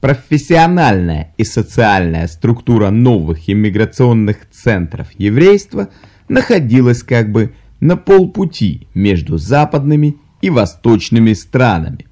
Профессиональная и социальная структура новых иммиграционных центров еврейства находилась как бы на полпути между западными и восточными странами.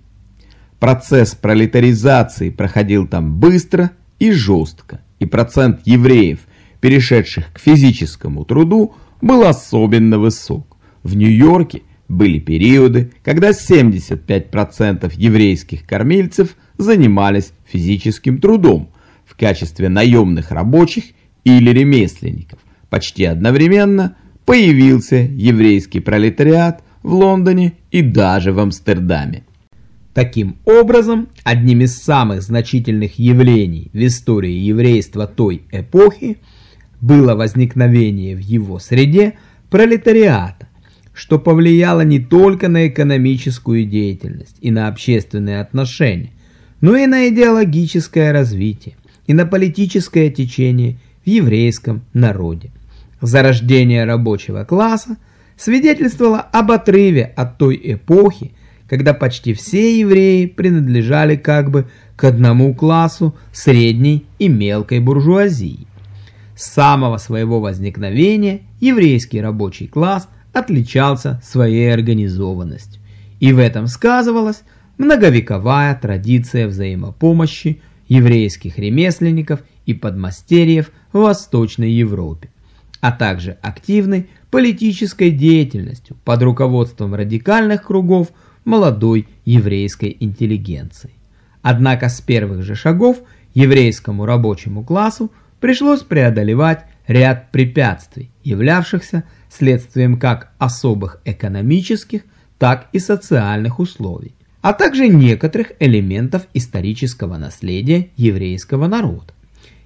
Процесс пролетаризации проходил там быстро и жестко, и процент евреев, перешедших к физическому труду, был особенно высок. В Нью-Йорке были периоды, когда 75% еврейских кормильцев занимались физическим трудом в качестве наемных рабочих или ремесленников. Почти одновременно появился еврейский пролетариат в Лондоне и даже в Амстердаме. Таким образом, одним из самых значительных явлений в истории еврейства той эпохи было возникновение в его среде пролетариата, что повлияло не только на экономическую деятельность и на общественные отношения, но и на идеологическое развитие и на политическое течение в еврейском народе. Зарождение рабочего класса свидетельствовало об отрыве от той эпохи, когда почти все евреи принадлежали как бы к одному классу средней и мелкой буржуазии. С самого своего возникновения еврейский рабочий класс отличался своей организованностью, и в этом сказывалась многовековая традиция взаимопомощи еврейских ремесленников и подмастерьев в Восточной Европе, а также активной политической деятельностью под руководством радикальных кругов молодой еврейской интеллигенции. Однако с первых же шагов еврейскому рабочему классу пришлось преодолевать ряд препятствий, являвшихся следствием как особых экономических, так и социальных условий, а также некоторых элементов исторического наследия еврейского народа.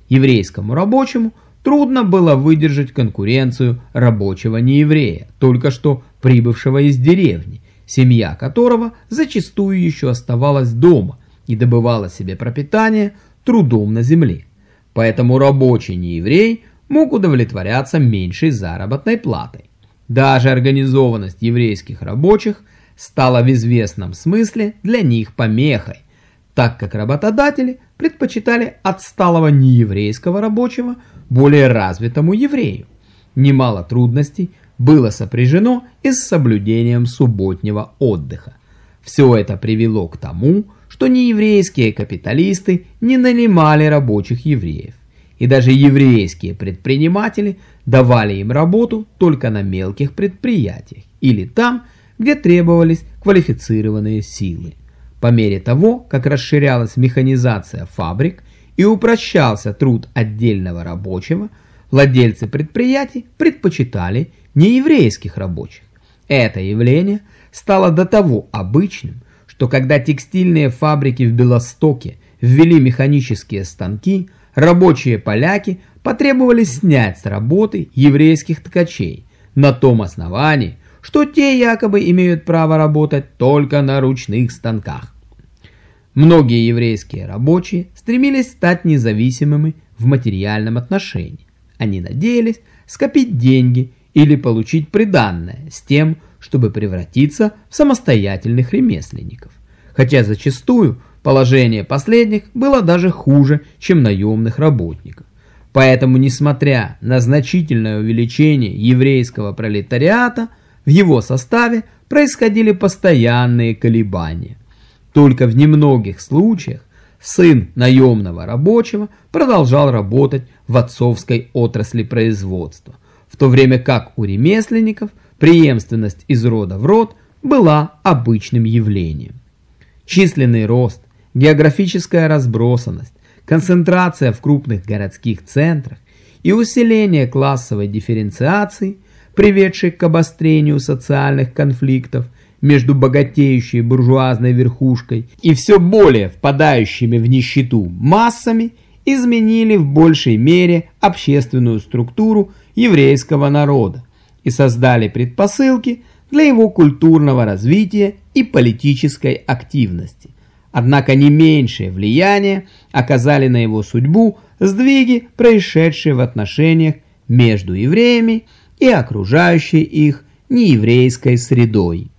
Еврейскому рабочему трудно было выдержать конкуренцию рабочего нееврея, только что прибывшего из деревни, семья которого зачастую еще оставалась дома и добывала себе пропитание трудом на земле. Поэтому рабочий нееврей мог удовлетворяться меньшей заработной платой. Даже организованность еврейских рабочих стала в известном смысле для них помехой, так как работодатели предпочитали отсталого нееврейского рабочего более развитому еврею. Немало трудностей было сопряжено и с соблюдением субботнего отдыха. Все это привело к тому, что нееврейские капиталисты не нанимали рабочих евреев, и даже еврейские предприниматели давали им работу только на мелких предприятиях или там, где требовались квалифицированные силы. По мере того, как расширялась механизация фабрик и упрощался труд отдельного рабочего, владельцы предприятий предпочитали нееврейских рабочих. Это явление стало до того обычным, что когда текстильные фабрики в Белостоке ввели механические станки, рабочие поляки потребовали снять с работы еврейских ткачей на том основании, что те якобы имеют право работать только на ручных станках. Многие еврейские рабочие стремились стать независимыми в материальном отношении. Они надеялись скопить деньги или получить приданное с тем, чтобы превратиться в самостоятельных ремесленников. Хотя зачастую положение последних было даже хуже, чем наемных работников. Поэтому, несмотря на значительное увеличение еврейского пролетариата, в его составе происходили постоянные колебания. Только в немногих случаях сын наемного рабочего продолжал работать в отцовской отрасли производства, в то время как у ремесленников преемственность из рода в род была обычным явлением. Численный рост, географическая разбросанность, концентрация в крупных городских центрах и усиление классовой дифференциации, приведшей к обострению социальных конфликтов между богатеющей буржуазной верхушкой и все более впадающими в нищету массами, изменили в большей мере общественную структуру еврейского народа и создали предпосылки для его культурного развития и политической активности. Однако не меньшее влияние оказали на его судьбу сдвиги, происшедшие в отношениях между евреями и окружающей их нееврейской средой.